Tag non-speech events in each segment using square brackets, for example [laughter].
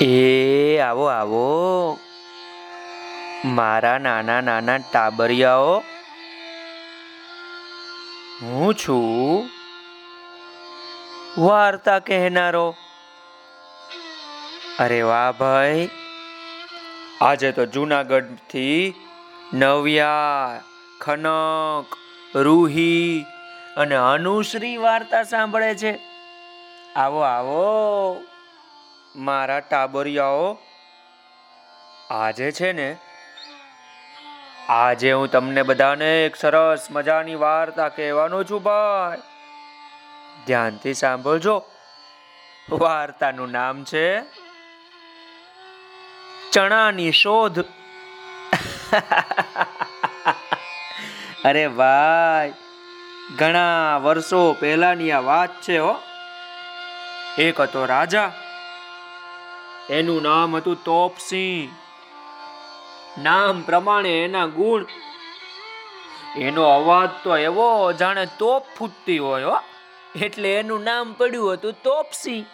એ, આવો આવો. મારા નાના નાના ટાબરિયાઓ, હું છું. વાર્તા કહેનારો. અરે વાહ ભાઈ. આજે તો જુનાગઢથી નવ્યા, ખનક, રૂહી અને અનુશ્રી વાર્તા સાંભળે છે. આવો આવો. મારા ટાબરિયાઓ આજે છે ને, આજે હું તમને બધાને એક સરસ મજાની વાર્તા કહેવાનો છું ભાઈ. ધ્યાનથી સાંભળજો. વાર્તાનું નામ છે ચણાની શોધ. [laughs] અરે ભાઈ, ઘણા વર્ષો પહેલાની આ વાત છે હો. એક હતો રાજા એનું નામ હતું તોપસિંહ. નામ પ્રમાણે એના ગુણ. એનો અવાજ તો એવો જાણે તોપ ફૂટતી હોય એટલે એનું નામ પડ્યું હતું તોપસિંહ.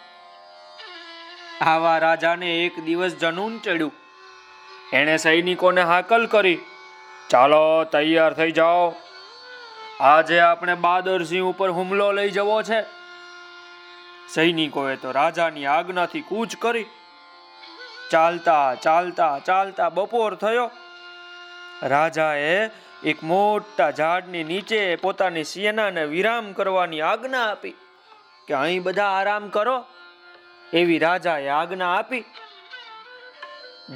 આવા રાજાને એક દિવસ જનૂન ચડ્યું. એણે સૈનિકોને હાકલ કરી. ચાલો, તૈયાર થઈ જાઓ. આજે આપણે બાદરસિંહ ઉપર હુમલો લઈ જવો છે. સૈનિકોએ તો રાજાની આજ્ઞાથી કૂચ કરી. ચાલતા ચાલતા ચાલતા બપોર થયો. રાજાએ એક મોટા ઝાડની નીચે પોતાની સેનાને વિરામ કરવાની આજ્ઞા આપી કે અહીં બધા આરામ કરો. એવી રાજાએ આજ્ઞા આપી.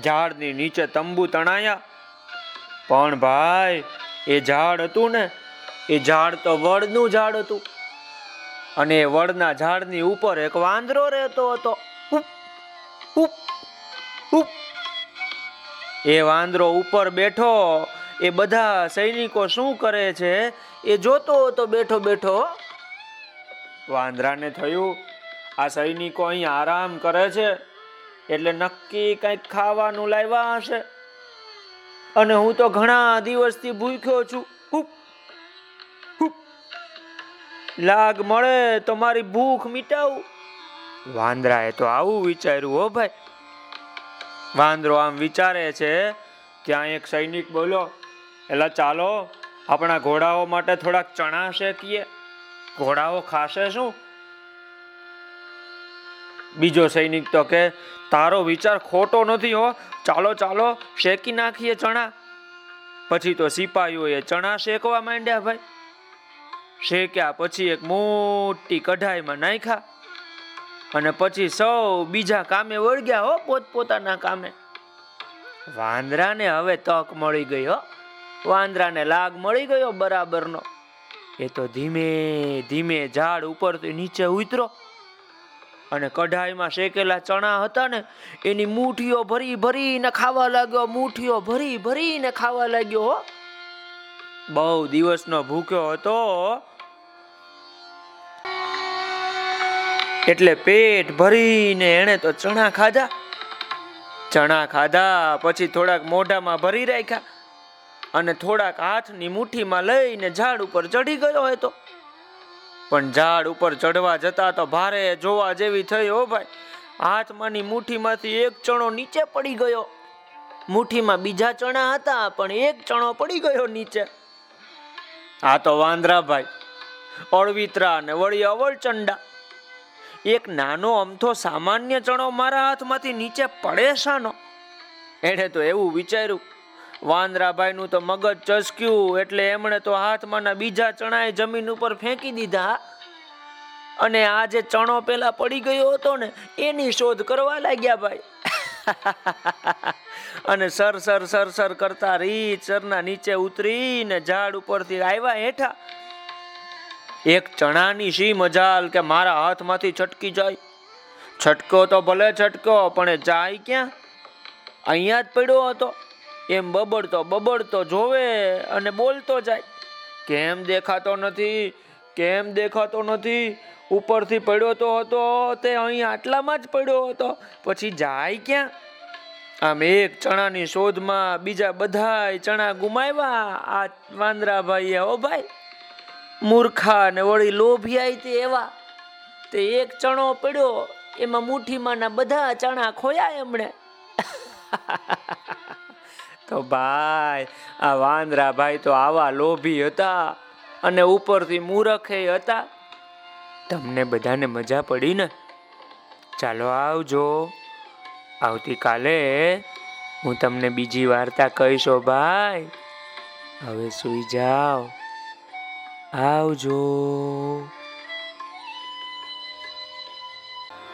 ઝાડની નીચે તંબુ તણાયા. પણ ભાઈ, એ ઝાડ હતું ને, એ ઝાડ તો વડનું ઝાડ હતું. અને વડના ઝાડની ઉપર એક વાંદરો રહેતો હતો. એ વાંદરો ઉપર બેઠો, એ બધા સૈનિકો શું કરે છે? એ જોતો હતો બેઠો બેઠો વાંદરાને થયું, આ સૈનિકો અહીં આરામ કરે છે, એટલે નક્કી કંઈક ખાવાનું લાવ્યા હશે. અને હું તો ઘણા દિવસથી ભૂખ્યો છું. લાગ મળે તો મારી ભૂખ મિટાવું. વાંદરાએ તો આવું વિચાર્યું, હો ભાઈ વાંદરો આમ વિચારે છે ત્યાં એક સૈનિક બોલો એટલે ચાલો, આપણા ઘોડાઓ માટે થોડાક ચણા શેકીએ. ઘોડાઓ ખાશે શું? બીજો સૈનિક તો કે, તારો વિચાર ખોટો નથી હો. ચાલો ચાલો, શેકી નાખીએ ચણા. પછી તો સિપાહીઓએ ચણા શેકવા માંડ્યા ભાઈ. શેક્યા પછી એક મોટી કઢાઈમાં નાખ્યા. અને પછી સૌ બીજા કામે વળગ્યા હો પોતપોતાના કામે. વાંદરાને હવે તક મળી ગઈ હો. વાંદરાને લાગ મળી ગયો બરાબરનો. એ તો ધીમે ધીમે ઝાડ ઉપરથી નીચે ઉતરો. અને કઢાઈમાં શેકેલા ચણા હતા ને, એની મુઠીઓ ભરી ભરીને ખાવા લાગ્યો, મુઠીઓ ભરી ભરીને ખાવા લાગ્યો બહુ દિવસનો ભૂખ્યો હતો. એટલે પેટ ભરીને એણે તો ચણા ખાધા. ચણા ખાધા, પછી થોડાક મોઢામાં ભરી રાખ્યા અને થોડાક હાથની મુઠ્ઠીમાં લઈને ઝાડ ઉપર ચડી ગયો હતો. પણ ઝાડ ઉપર ચડવા જતા તો ભારે જોવા જેવી થઈ હો ભાઈ. હાથમાંની મુઠ્ઠીમાંથી એક ચણો નીચે પડી ગયો. મુઠ્ઠીમાં બીજા ચણા હતા, પણ એક ચણો પડી ગયો નીચે. આ તો વાંદરા ભાઈ. અળવિત્રા ને વળી અવળચંડા. એક નાનો અમથો સામાન્ય ચણો મારા હાથમાંથી નીચે પડે શાનો? એણે તો એવું વિચાર્યું, વાંદરાભાઈનું તો મગજ ચસક્યું, એટલે એમણે તો હાથમાંના બીજા ચણાએ જમીન ઉપર ફેંકી દીધા. અને આ જે ચણો પેલા પડી ગયો હતો ને, એની શોધ કરવા લાગ્યા ભાઈ. [laughs] અને સર સર સર સર કરતા રીત સરના નીચે ઉતરીને ઝાડ ઉપરથી આવ્યા હેઠા એક ચણાની શી મજાલ કે મારા હાથમાંથી છટકી જાય? છટકો તો ભલે છટકો, પણ એ જાય ક્યાં? અહીંયા જ પડ્યો હતો. એમ બબડતો બબડતો જોવે અને બોલતો જાય. કેમ દેખાતો નથી? કેમ દેખાતો નથી? ઉપરથી પડ્યો તો હતો, તે અહીં આટલામાં જ પડ્યો હતો. પછી જાય ક્યાં? આમ એક ચણાની શોધમાં બીજા બધાય ચણા ગુમાવ્યા. આ વાંદરાભાઈએ, ઓ ભાઈ મૂર્ખા ને વળી લોભિયાઈ તે એવા. તે એક ચણો પડ્યો, એમાં મુઠ્ઠીમાંના બધા ચણા ખોયા એમણે. [laughs] તો ભાઈ, આ વાંદરા ભાઈ તો આવા લોભી હતા અને ઉપરથી મૂરખે હતા. તમને બધાને મજા પડી ને? ચાલો આવજો. આવતીકાલે હું તમને બીજી વાર્તા કહીશો ભાઈ. હવે સૂઈ જાઓ. આવજો.